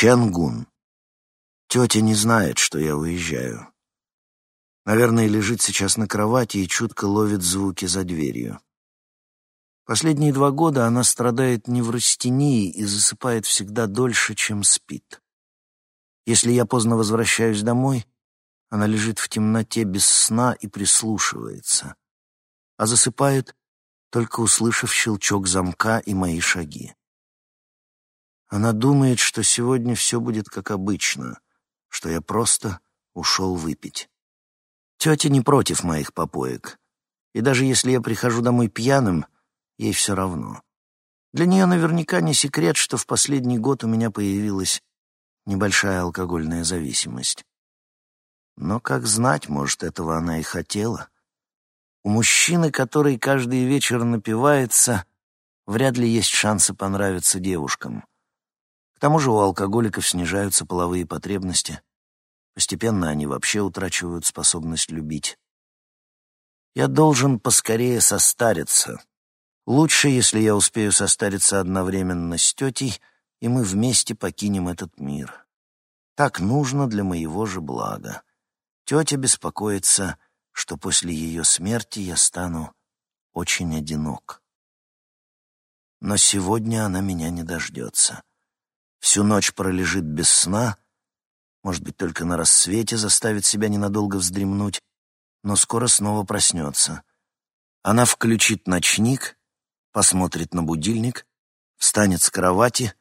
Ченгун. Тетя не знает, что я уезжаю. Наверное, лежит сейчас на кровати и чутко ловит звуки за дверью. Последние два года она страдает неврастенией и засыпает всегда дольше, чем спит. Если я поздно возвращаюсь домой, она лежит в темноте без сна и прислушивается, а засыпает, только услышав щелчок замка и мои шаги. Она думает, что сегодня все будет как обычно, что я просто ушел выпить. Тетя не против моих попоек, и даже если я прихожу домой пьяным — ей все равно. Для нее наверняка не секрет, что в последний год у меня появилась небольшая алкогольная зависимость. Но, как знать, может, этого она и хотела. У мужчины, который каждый вечер напивается, вряд ли есть шансы понравиться девушкам. К тому же у алкоголиков снижаются половые потребности. Постепенно они вообще утрачивают способность любить. Я должен поскорее состариться, Лучше, если я успею состариться одновременно с тетей, и мы вместе покинем этот мир. Так нужно для моего же блага. Тетя беспокоится, что после ее смерти я стану очень одинок. Но сегодня она меня не дождется. Всю ночь пролежит без сна, может быть, только на рассвете заставит себя ненадолго вздремнуть, но скоро снова проснется. Она включит ночник — посмотрит на будильник, встанет с кровати,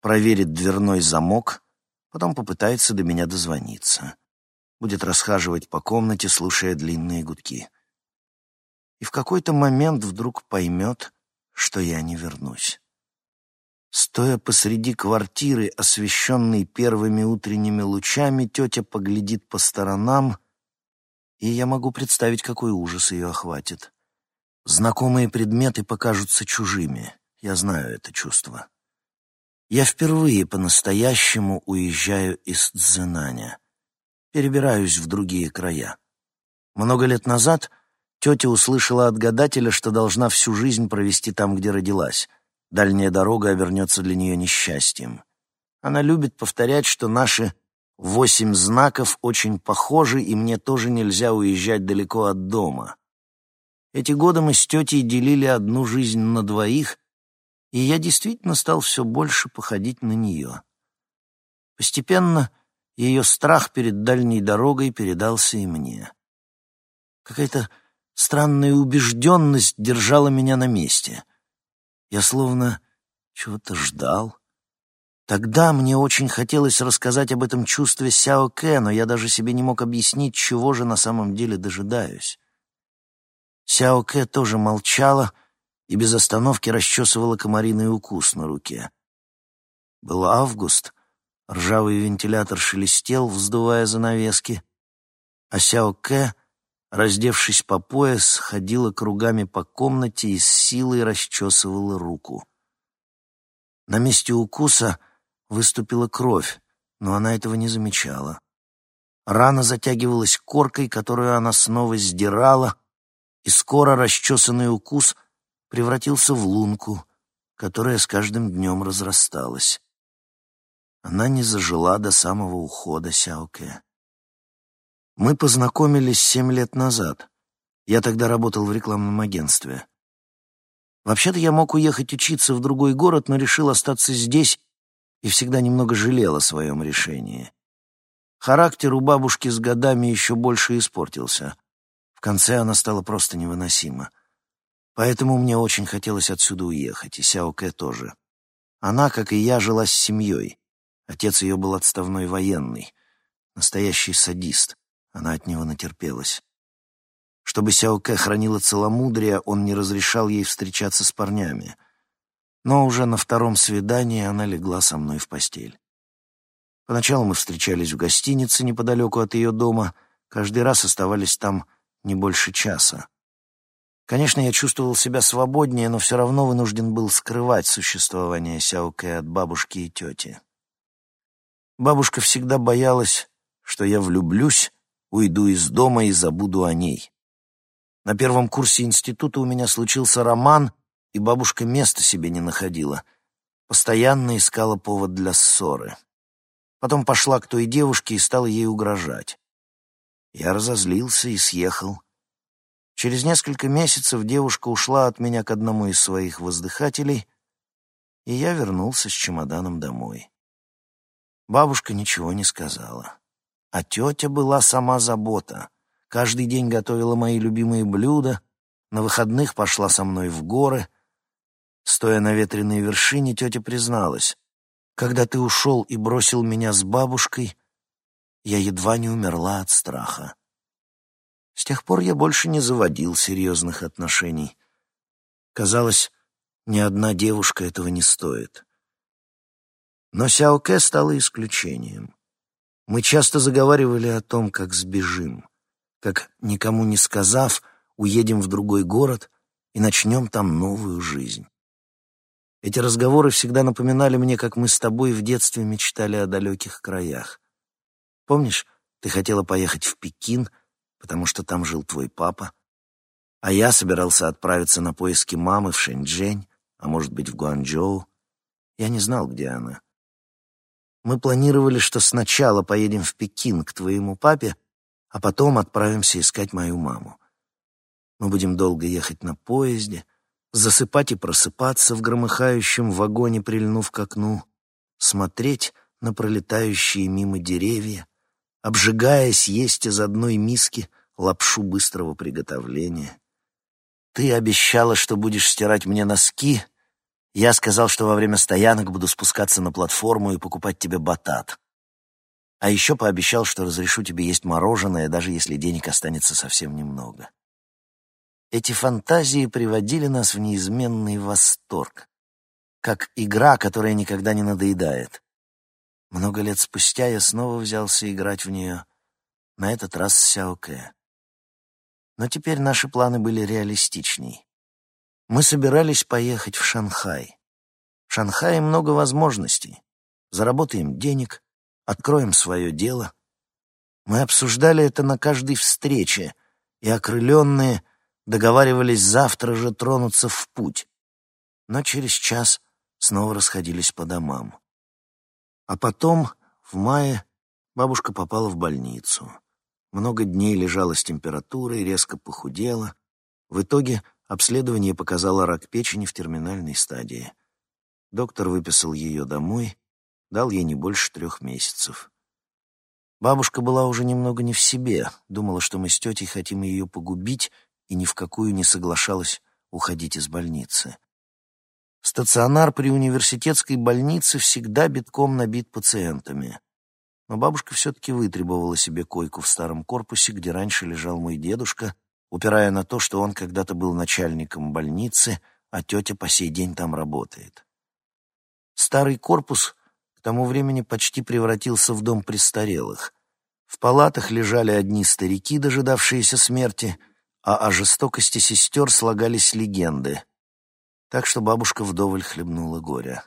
проверит дверной замок, потом попытается до меня дозвониться. Будет расхаживать по комнате, слушая длинные гудки. И в какой-то момент вдруг поймет, что я не вернусь. Стоя посреди квартиры, освещенной первыми утренними лучами, тетя поглядит по сторонам, и я могу представить, какой ужас ее охватит. Знакомые предметы покажутся чужими. Я знаю это чувство. Я впервые по-настоящему уезжаю из Цзэнаня. Перебираюсь в другие края. Много лет назад тетя услышала от гадателя, что должна всю жизнь провести там, где родилась. Дальняя дорога обернется для нее несчастьем. Она любит повторять, что наши восемь знаков очень похожи, и мне тоже нельзя уезжать далеко от дома. Эти годы мы с тетей делили одну жизнь на двоих, и я действительно стал все больше походить на нее. Постепенно ее страх перед дальней дорогой передался и мне. Какая-то странная убежденность держала меня на месте. Я словно чего-то ждал. Тогда мне очень хотелось рассказать об этом чувстве Сяо Кэ, но я даже себе не мог объяснить, чего же на самом деле дожидаюсь. Сяо Кэ тоже молчала и без остановки расчесывала комариный укус на руке. Был август, ржавый вентилятор шелестел, вздувая занавески, а Сяо Кэ, раздевшись по пояс, ходила кругами по комнате и с силой расчесывала руку. На месте укуса выступила кровь, но она этого не замечала. Рана затягивалась коркой, которую она снова сдирала, и скоро расчесанный укус превратился в лунку, которая с каждым днем разрасталась. Она не зажила до самого ухода Сяоке. Мы познакомились семь лет назад. Я тогда работал в рекламном агентстве. Вообще-то я мог уехать учиться в другой город, но решил остаться здесь и всегда немного жалел о своем решении. Характер у бабушки с годами еще больше испортился. В конце она стала просто невыносима. Поэтому мне очень хотелось отсюда уехать, и Сяо Кэ тоже. Она, как и я, жила с семьей. Отец ее был отставной военный, настоящий садист. Она от него натерпелась. Чтобы Сяо Кэ хранила целомудрие, он не разрешал ей встречаться с парнями. Но уже на втором свидании она легла со мной в постель. Поначалу мы встречались в гостинице неподалеку от ее дома, каждый раз оставались там не больше часа. Конечно, я чувствовал себя свободнее, но все равно вынужден был скрывать существование Сяокэ от бабушки и тети. Бабушка всегда боялась, что я влюблюсь, уйду из дома и забуду о ней. На первом курсе института у меня случился роман, и бабушка места себе не находила. Постоянно искала повод для ссоры. Потом пошла к той девушке и стала ей угрожать. Я разозлился и съехал. Через несколько месяцев девушка ушла от меня к одному из своих воздыхателей, и я вернулся с чемоданом домой. Бабушка ничего не сказала. А тетя была сама забота. Каждый день готовила мои любимые блюда, на выходных пошла со мной в горы. Стоя на ветреной вершине, тетя призналась, «Когда ты ушел и бросил меня с бабушкой, я едва не умерла от страха». С тех пор я больше не заводил серьезных отношений. Казалось, ни одна девушка этого не стоит. Но Сяоке стала исключением. Мы часто заговаривали о том, как сбежим, как, никому не сказав, уедем в другой город и начнем там новую жизнь. Эти разговоры всегда напоминали мне, как мы с тобой в детстве мечтали о далеких краях. Помнишь, ты хотела поехать в Пекин, потому что там жил твой папа, а я собирался отправиться на поиски мамы в Шэньчжэнь, а может быть, в Гуанчжоу. Я не знал, где она. Мы планировали, что сначала поедем в Пекин к твоему папе, а потом отправимся искать мою маму. Мы будем долго ехать на поезде, засыпать и просыпаться в громыхающем вагоне, прильнув к окну, смотреть на пролетающие мимо деревья, обжигаясь есть из одной миски лапшу быстрого приготовления. Ты обещала, что будешь стирать мне носки, я сказал, что во время стоянок буду спускаться на платформу и покупать тебе батат. А еще пообещал, что разрешу тебе есть мороженое, даже если денег останется совсем немного. Эти фантазии приводили нас в неизменный восторг, как игра, которая никогда не надоедает. Много лет спустя я снова взялся играть в нее, на этот раз с Сяоке. Но теперь наши планы были реалистичней. Мы собирались поехать в Шанхай. В Шанхае много возможностей. Заработаем денег, откроем свое дело. Мы обсуждали это на каждой встрече, и окрыленные договаривались завтра же тронуться в путь. Но через час снова расходились по домам. А потом, в мае, бабушка попала в больницу. Много дней лежала с температурой, резко похудела. В итоге Обследование показало рак печени в терминальной стадии. Доктор выписал ее домой, дал ей не больше трех месяцев. Бабушка была уже немного не в себе, думала, что мы с тетей хотим ее погубить, и ни в какую не соглашалась уходить из больницы. Стационар при университетской больнице всегда битком набит пациентами. Но бабушка все-таки вытребовала себе койку в старом корпусе, где раньше лежал мой дедушка — упирая на то, что он когда-то был начальником больницы, а тетя по сей день там работает. Старый корпус к тому времени почти превратился в дом престарелых. В палатах лежали одни старики, дожидавшиеся смерти, а о жестокости сестер слагались легенды. Так что бабушка вдоволь хлебнула горя.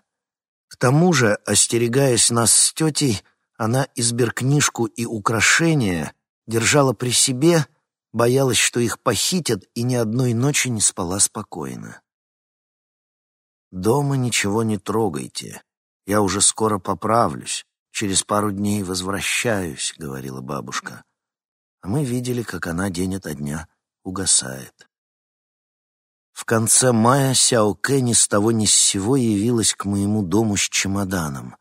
К тому же, остерегаясь нас с тетей, она изберкнижку и украшения держала при себе — Боялась, что их похитят, и ни одной ночи не спала спокойно. «Дома ничего не трогайте. Я уже скоро поправлюсь. Через пару дней возвращаюсь», — говорила бабушка. А мы видели, как она день ото дня угасает. В конце мая Сяо Кэ с того ни с сего явилась к моему дому с чемоданом.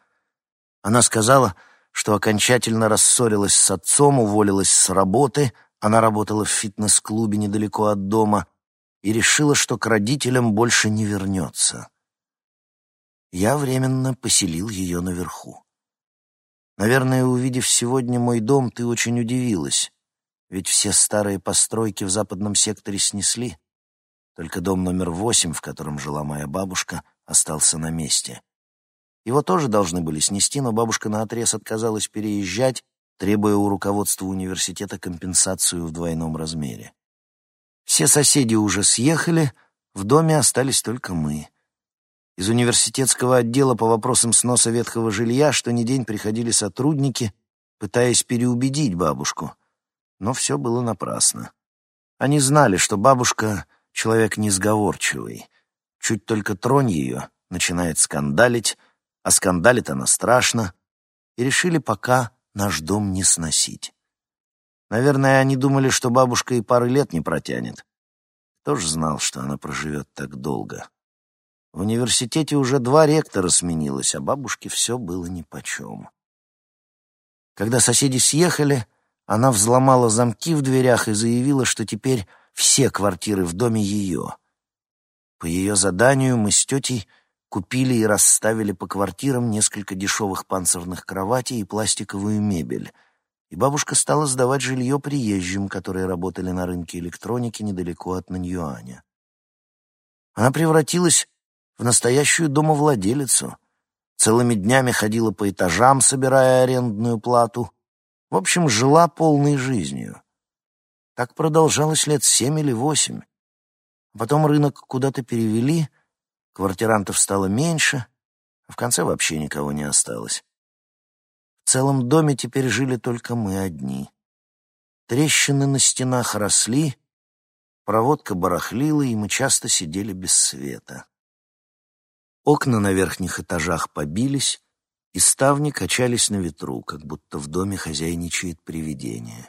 Она сказала, что окончательно рассорилась с отцом, уволилась с работы — она работала в фитнес-клубе недалеко от дома и решила, что к родителям больше не вернется. Я временно поселил ее наверху. Наверное, увидев сегодня мой дом, ты очень удивилась, ведь все старые постройки в западном секторе снесли. Только дом номер восемь, в котором жила моя бабушка, остался на месте. Его тоже должны были снести, но бабушка наотрез отказалась переезжать требуя у руководства университета компенсацию в двойном размере. Все соседи уже съехали, в доме остались только мы. Из университетского отдела по вопросам сноса ветхого жилья что ни день приходили сотрудники, пытаясь переубедить бабушку. Но все было напрасно. Они знали, что бабушка — человек несговорчивый. Чуть только тронь ее, начинает скандалить, а скандалит она страшно, и решили пока наш дом не сносить. Наверное, они думали, что бабушка и пары лет не протянет. Кто ж знал, что она проживет так долго? В университете уже два ректора сменилось, а бабушке все было нипочем. Когда соседи съехали, она взломала замки в дверях и заявила, что теперь все квартиры в доме ее. По ее заданию мы с тетей купили и расставили по квартирам несколько дешевых панцирных кроватей и пластиковую мебель, и бабушка стала сдавать жилье приезжим, которые работали на рынке электроники недалеко от Наньюаня. Она превратилась в настоящую домовладелицу. Целыми днями ходила по этажам, собирая арендную плату. В общем, жила полной жизнью. Так продолжалось лет семь или восемь. Потом рынок куда-то перевели, квартирантов стало меньше, а в конце вообще никого не осталось. В целом доме теперь жили только мы одни. Трещины на стенах росли, проводка барахлила, и мы часто сидели без света. Окна на верхних этажах побились, и ставни качались на ветру, как будто в доме хозяйничает привидение.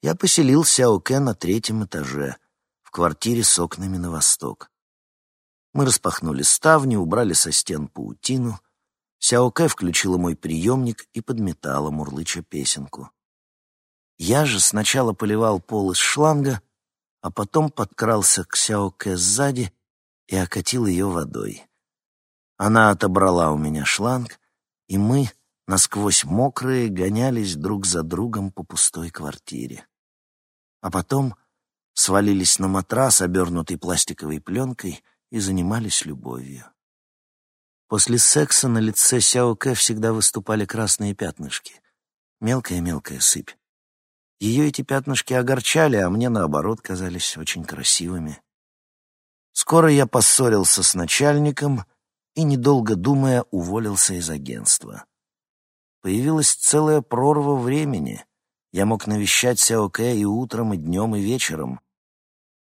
Я поселил Сяоке на третьем этаже, в квартире с окнами на восток. Мы распахнули ставни, убрали со стен паутину. Сяоке включила мой приемник и подметала, мурлыча песенку. Я же сначала поливал пол из шланга, а потом подкрался к Сяоке сзади и окатил ее водой. Она отобрала у меня шланг, и мы, насквозь мокрые, гонялись друг за другом по пустой квартире. А потом свалились на матрас, обернутый пластиковой пленкой, и занимались любовью. После секса на лице Сяо Кэ всегда выступали красные пятнышки. Мелкая-мелкая сыпь. Ее эти пятнышки огорчали, а мне, наоборот, казались очень красивыми. Скоро я поссорился с начальником и, недолго думая, уволился из агентства. Появилась целая прорва времени. Я мог навещать Сяоке и утром, и днем, и вечером.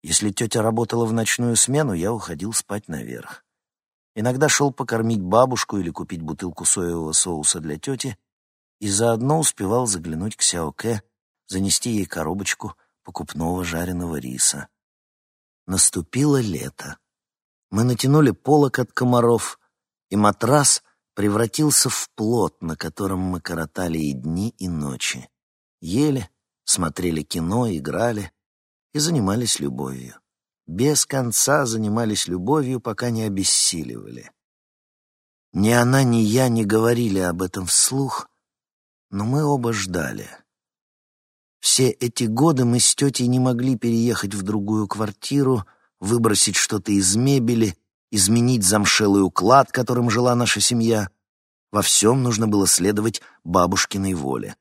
Если тетя работала в ночную смену, я уходил спать наверх. Иногда шел покормить бабушку или купить бутылку соевого соуса для тети, и заодно успевал заглянуть к Сяоке, занести ей коробочку покупного жареного риса. Наступило лето. Мы натянули полок от комаров, и матрас превратился в плот, на котором мы коротали и дни, и ночи. Ели, смотрели кино, играли и занимались любовью. Без конца занимались любовью, пока не обессиливали. Ни она, ни я не говорили об этом вслух, но мы оба ждали. Все эти годы мы с тетей не могли переехать в другую квартиру, выбросить что-то из мебели, изменить замшелый уклад, которым жила наша семья. Во всем нужно было следовать бабушкиной воле.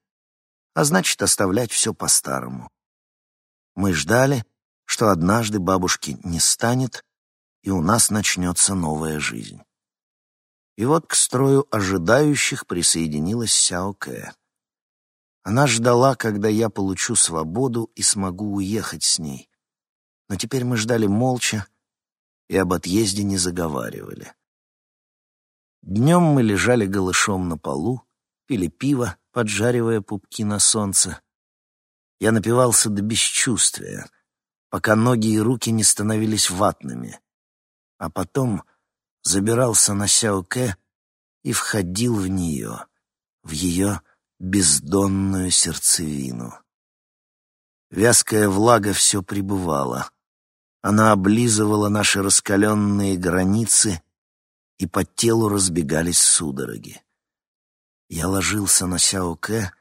А значит, оставлять все по-старому. Мы ждали, что однажды бабушки не станет, и у нас начнется новая жизнь. И вот к строю ожидающих присоединилась Сяо Кэ. Она ждала, когда я получу свободу и смогу уехать с ней. Но теперь мы ждали молча и об отъезде не заговаривали. Днем мы лежали голышом на полу, пили пиво, поджаривая пупки на солнце. Я напивался до бесчувствия, пока ноги и руки не становились ватными, а потом забирался на Сяоке и входил в нее, в ее бездонную сердцевину. Вязкая влага все пребывала. Она облизывала наши раскаленные границы, и по телу разбегались судороги. Я ложился на Сяоке,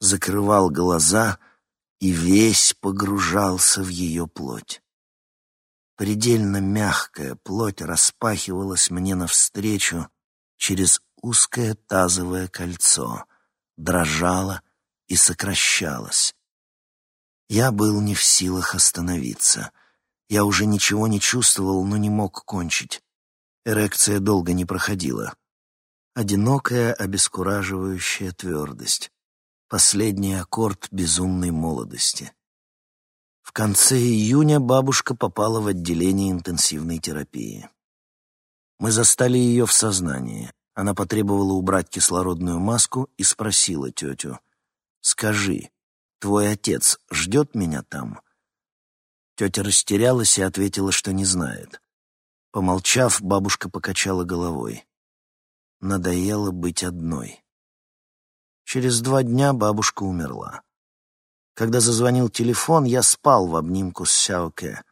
закрывал глаза и весь погружался в ее плоть. Предельно мягкая плоть распахивалась мне навстречу через узкое тазовое кольцо — дрожала и сокращалась. Я был не в силах остановиться. Я уже ничего не чувствовал, но не мог кончить. Эрекция долго не проходила. Одинокая, обескураживающая твердость. Последний аккорд безумной молодости. В конце июня бабушка попала в отделение интенсивной терапии. Мы застали ее в сознании. Она потребовала убрать кислородную маску и спросила тетю, «Скажи, твой отец ждет меня там?» Тетя растерялась и ответила, что не знает. Помолчав, бабушка покачала головой. Надоело быть одной. Через два дня бабушка умерла. Когда зазвонил телефон, я спал в обнимку с Сяоке.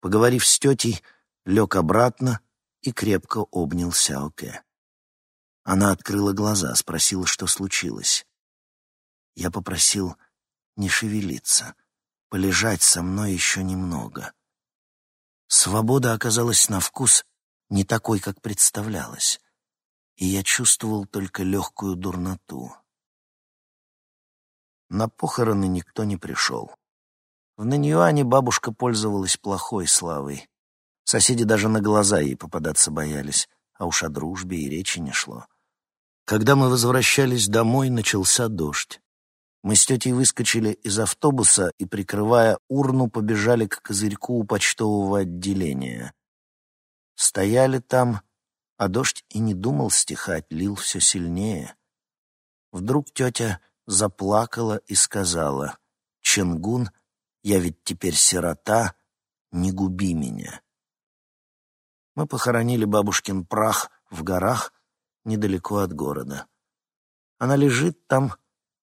Поговорив с тетей, лег обратно и крепко обнял Сяоке. Она открыла глаза, спросила, что случилось. Я попросил не шевелиться, полежать со мной еще немного. Свобода оказалась на вкус не такой, как представлялась, и я чувствовал только легкую дурноту. На похороны никто не пришел. В Наньюане бабушка пользовалась плохой славой. Соседи даже на глаза ей попадаться боялись, а уж о дружбе и речи не шло. Когда мы возвращались домой, начался дождь. Мы с тетей выскочили из автобуса и, прикрывая урну, побежали к козырьку у почтового отделения. Стояли там, а дождь и не думал стихать, лил все сильнее. Вдруг тетя заплакала и сказала, «Ченгун, я ведь теперь сирота, не губи меня». Мы похоронили бабушкин прах в горах недалеко от города. Она лежит там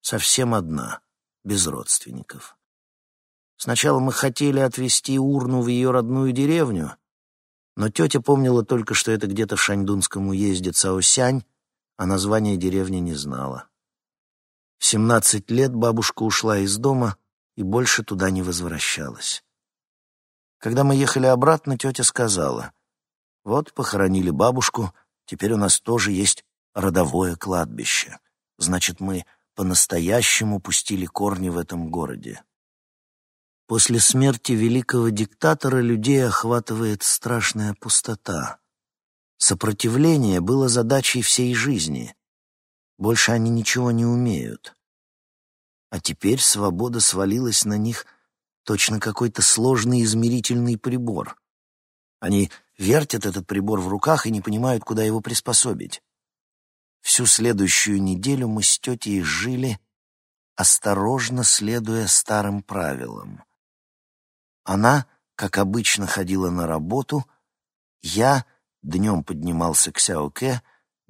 совсем одна, без родственников. Сначала мы хотели отвезти урну в ее родную деревню, но тетя помнила только, что это где-то в Шаньдунском уезде Цаосянь, а название деревни не знала. В семнадцать лет бабушка ушла из дома и больше туда не возвращалась. Когда мы ехали обратно, тетя сказала, «Вот похоронили бабушку, теперь у нас тоже есть родовое кладбище. Значит, мы по-настоящему пустили корни в этом городе». После смерти великого диктатора людей охватывает страшная пустота. Сопротивление было задачей всей жизни, больше они ничего не умеют. А теперь свобода свалилась на них точно какой-то сложный измерительный прибор. Они вертят этот прибор в руках и не понимают, куда его приспособить. Всю следующую неделю мы с тетей жили, осторожно следуя старым правилам. Она, как обычно, ходила на работу, я днем поднимался к Сяоке,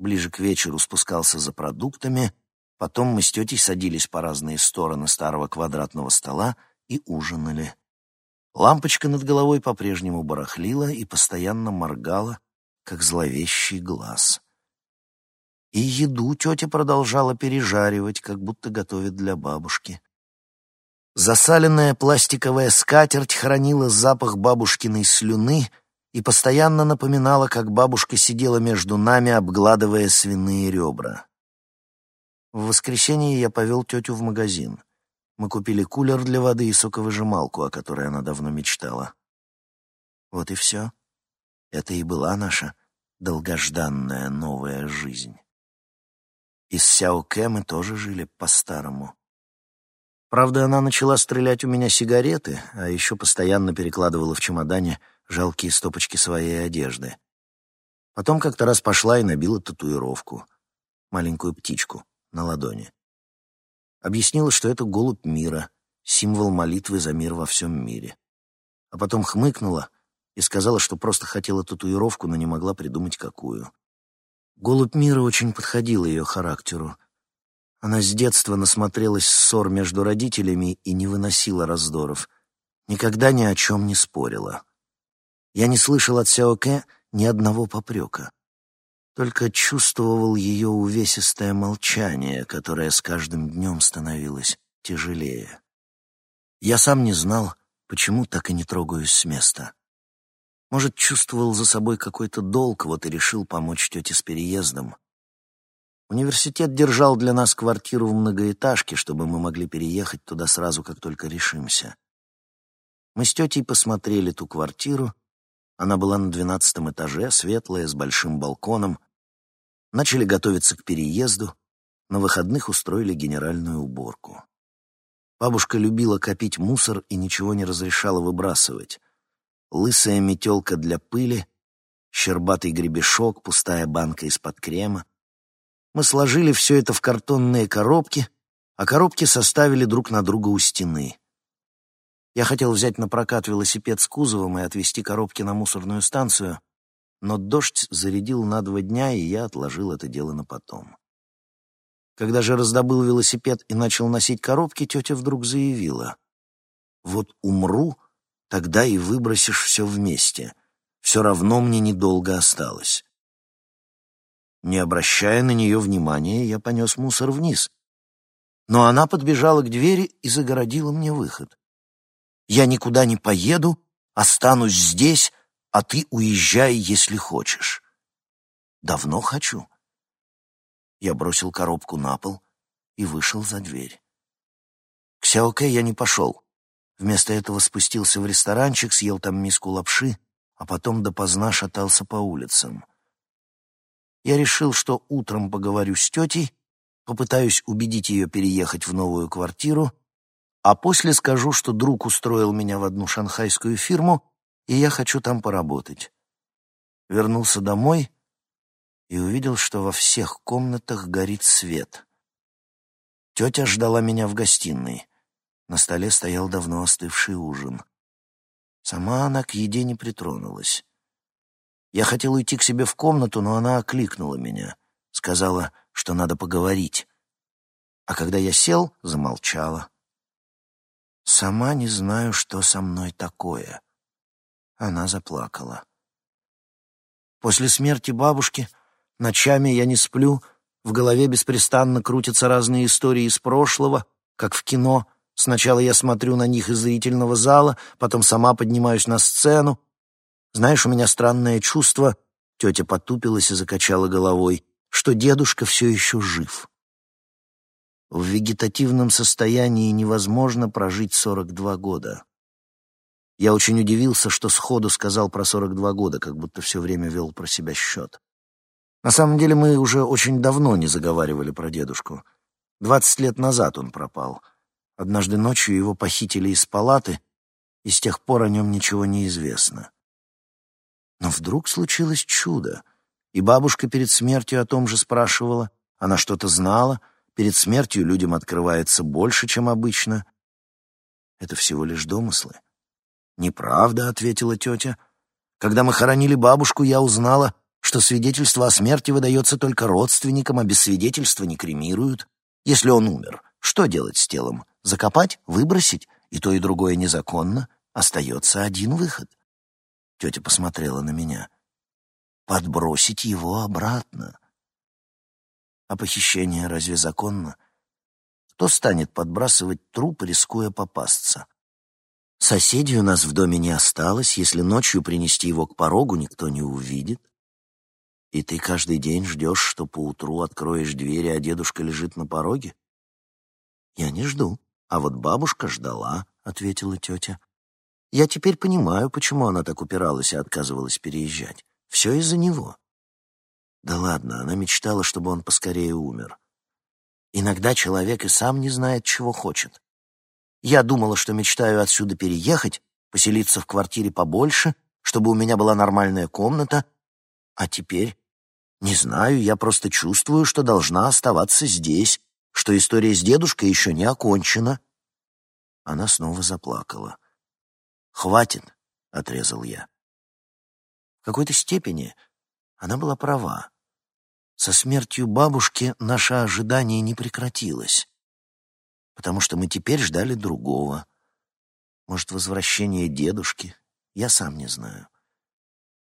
Ближе к вечеру спускался за продуктами, потом мы с тетей садились по разные стороны старого квадратного стола и ужинали. Лампочка над головой по-прежнему барахлила и постоянно моргала, как зловещий глаз. И еду тетя продолжала пережаривать, как будто готовит для бабушки. Засаленная пластиковая скатерть хранила запах бабушкиной слюны — и постоянно напоминала, как бабушка сидела между нами, обгладывая свиные ребра. В воскресенье я повел тетю в магазин. Мы купили кулер для воды и соковыжималку, о которой она давно мечтала. Вот и все. Это и была наша долгожданная новая жизнь. Из Сяоке мы тоже жили по-старому. Правда, она начала стрелять у меня сигареты, а еще постоянно перекладывала в чемодане жалкие стопочки своей одежды. Потом как-то раз пошла и набила татуировку, маленькую птичку, на ладони. Объяснила, что это голубь мира, символ молитвы за мир во всем мире. А потом хмыкнула и сказала, что просто хотела татуировку, но не могла придумать какую. Голубь мира очень подходил ее характеру. Она с детства насмотрелась ссор между родителями и не выносила раздоров. Никогда ни о чем не спорила. Я не слышал от Сяоке ни одного попрека. Только чувствовал ее увесистое молчание, которое с каждым днем становилось тяжелее. Я сам не знал, почему так и не трогаюсь с места. Может, чувствовал за собой какой-то долг, вот и решил помочь тете с переездом. Университет держал для нас квартиру в многоэтажке, чтобы мы могли переехать туда сразу, как только решимся. Мы с тетей посмотрели ту квартиру она была на двенадцатом этаже, светлая, с большим балконом. Начали готовиться к переезду. На выходных устроили генеральную уборку. Бабушка любила копить мусор и ничего не разрешала выбрасывать. Лысая метелка для пыли, щербатый гребешок, пустая банка из-под крема. Мы сложили все это в картонные коробки, а коробки составили друг на друга у стены. Я хотел взять на прокат велосипед с кузовом и отвезти коробки на мусорную станцию, но дождь зарядил на два дня, и я отложил это дело на потом. Когда же раздобыл велосипед и начал носить коробки, тетя вдруг заявила, «Вот умру, тогда и выбросишь все вместе. Все равно мне недолго осталось». Не обращая на нее внимания, я понес мусор вниз. Но она подбежала к двери и загородила мне выход. «Я никуда не поеду, останусь здесь, а ты уезжай, если хочешь». «Давно хочу». Я бросил коробку на пол и вышел за дверь. К Сяоке я не пошел. Вместо этого спустился в ресторанчик, съел там миску лапши, а потом допоздна шатался по улицам. Я решил, что утром поговорю с тетей, попытаюсь убедить ее переехать в новую квартиру, а после скажу, что друг устроил меня в одну шанхайскую фирму, и я хочу там поработать. Вернулся домой и увидел, что во всех комнатах горит свет. Тетя ждала меня в гостиной. На столе стоял давно остывший ужин. Сама она к еде не притронулась. Я хотел уйти к себе в комнату, но она окликнула меня, сказала, что надо поговорить. А когда я сел, замолчала. Сама не знаю, что со мной такое. Она заплакала. После смерти бабушки ночами я не сплю, в голове беспрестанно крутятся разные истории из прошлого, как в кино. Сначала я смотрю на них из зрительного зала, потом сама поднимаюсь на сцену, знаешь, у меня странное чувство, тетя потупилась и закачала головой, что дедушка все еще жив. В вегетативном состоянии невозможно прожить 42 года. Я очень удивился, что сходу сказал про 42 года, как будто все время вел про себя счет. На самом деле мы уже очень давно не заговаривали про дедушку. Двадцать лет назад он пропал. Однажды ночью его похитили из палаты, и с тех пор о нем ничего не известно. Но вдруг случилось чудо, и бабушка перед смертью о том же спрашивала. Она что-то знала, перед смертью людям открывается больше, чем обычно. Это всего лишь домыслы. «Неправда», — ответила тетя. «Когда мы хоронили бабушку, я узнала, что свидетельство о смерти выдается только родственникам, а без свидетельства не кремируют. Если он умер, что делать с телом? Закопать? Выбросить? И то, и другое незаконно. Остается один выход — Тетя посмотрела на меня. Подбросить его обратно. А похищение разве законно? Кто станет подбрасывать труп, рискуя попасться? Соседей у нас в доме не осталось, если ночью принести его к порогу, никто не увидит. И ты каждый день ждешь, что поутру откроешь двери, а дедушка лежит на пороге? Я не жду, а вот бабушка ждала, — ответила тетя. Я теперь понимаю, почему она так упиралась и отказывалась переезжать. Все из-за него. Да ладно, она мечтала, чтобы он поскорее умер. Иногда человек и сам не знает, чего хочет. Я думала, что мечтаю отсюда переехать, поселиться в квартире побольше, чтобы у меня была нормальная комната. А теперь, не знаю, я просто чувствую, что должна оставаться здесь, что история с дедушкой еще не окончена. Она снова заплакала. «Хватит», — отрезал я. В какой-то степени она была права. Со смертью бабушки наше ожидание не прекратилось, потому что мы теперь ждали другого. Может, возвращение дедушки, я сам не знаю.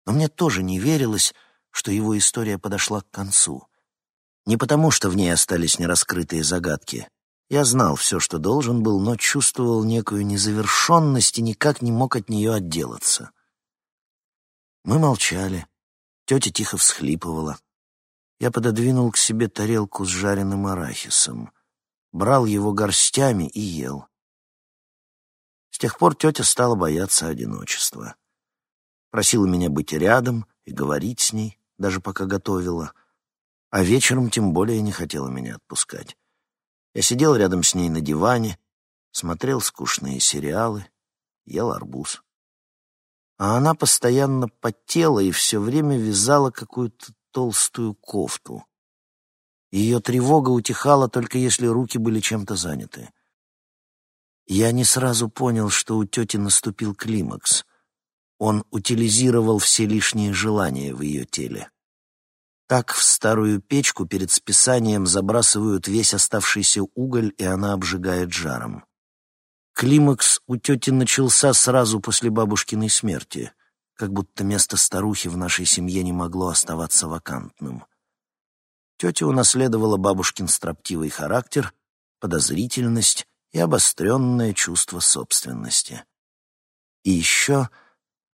Но мне тоже не верилось, что его история подошла к концу. Не потому, что в ней остались нераскрытые загадки, я знал все, что должен был, но чувствовал некую незавершенность и никак не мог от нее отделаться. Мы молчали. Тетя тихо всхлипывала. Я пододвинул к себе тарелку с жареным арахисом, брал его горстями и ел. С тех пор тетя стала бояться одиночества. Просила меня быть рядом и говорить с ней, даже пока готовила, а вечером тем более не хотела меня отпускать. Я сидел рядом с ней на диване, смотрел скучные сериалы, ел арбуз. А она постоянно потела и все время вязала какую-то толстую кофту. Ее тревога утихала только если руки были чем-то заняты. Я не сразу понял, что у тети наступил климакс. Он утилизировал все лишние желания в ее теле. Так в старую печку перед списанием забрасывают весь оставшийся уголь, и она обжигает жаром. Климакс у тети начался сразу после бабушкиной смерти, как будто место старухи в нашей семье не могло оставаться вакантным. Тетя унаследовала бабушкин строптивый характер, подозрительность и обостренное чувство собственности. И еще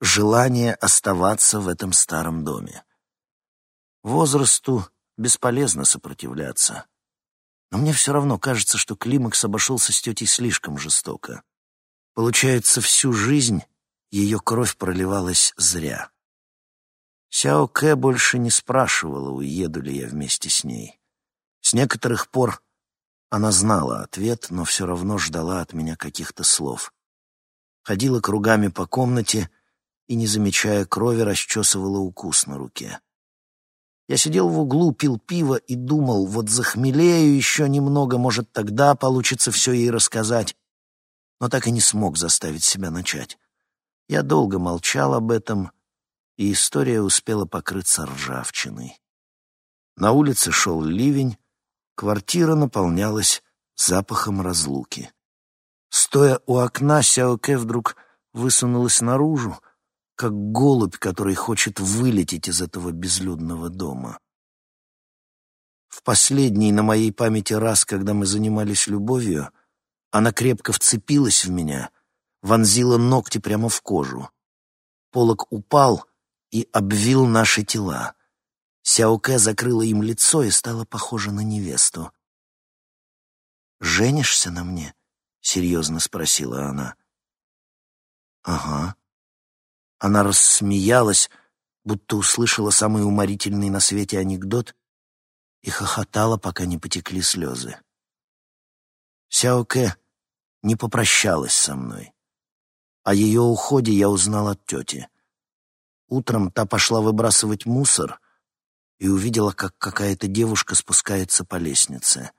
желание оставаться в этом старом доме. Возрасту бесполезно сопротивляться. Но мне все равно кажется, что Климакс обошелся с тетей слишком жестоко. Получается, всю жизнь ее кровь проливалась зря. Сяо Кэ больше не спрашивала, уеду ли я вместе с ней. С некоторых пор она знала ответ, но все равно ждала от меня каких-то слов. Ходила кругами по комнате и, не замечая крови, расчесывала укус на руке. Я сидел в углу, пил пиво и думал, вот захмелею еще немного, может, тогда получится все ей рассказать. Но так и не смог заставить себя начать. Я долго молчал об этом, и история успела покрыться ржавчиной. На улице шел ливень, квартира наполнялась запахом разлуки. Стоя у окна, Сяоке вдруг высунулась наружу, как голубь, который хочет вылететь из этого безлюдного дома. В последний на моей памяти раз, когда мы занимались любовью, она крепко вцепилась в меня, вонзила ногти прямо в кожу. Полок упал — и обвил наши тела. Сяоке закрыла им лицо и стала похожа на невесту. «Женишься на мне?» — серьезно спросила она. «Ага». Она рассмеялась, будто услышала самый уморительный на свете анекдот и хохотала, пока не потекли слезы. Сяоке не попрощалась со мной. О ее уходе я узнал от тети. Утром та пошла выбрасывать мусор и увидела, как какая-то девушка спускается по лестнице.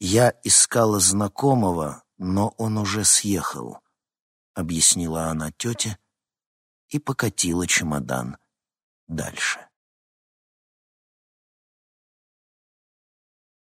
«Я искала знакомого, но он уже съехал», — объяснила она тете и покатила чемодан дальше.